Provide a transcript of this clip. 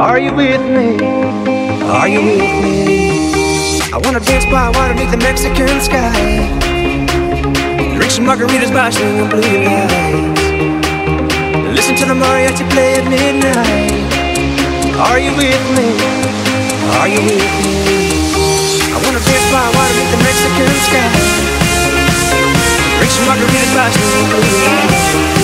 Are you with me? Are you with me? I wanna dance by water beneath the Mexican sky. Drink some margaritas by swinging blue lights. Listen to the mariachi play at midnight. Are you with me? Are you with me? I wanna dance by water beneath the Mexican sky. Drink some margaritas by swinging blue lights.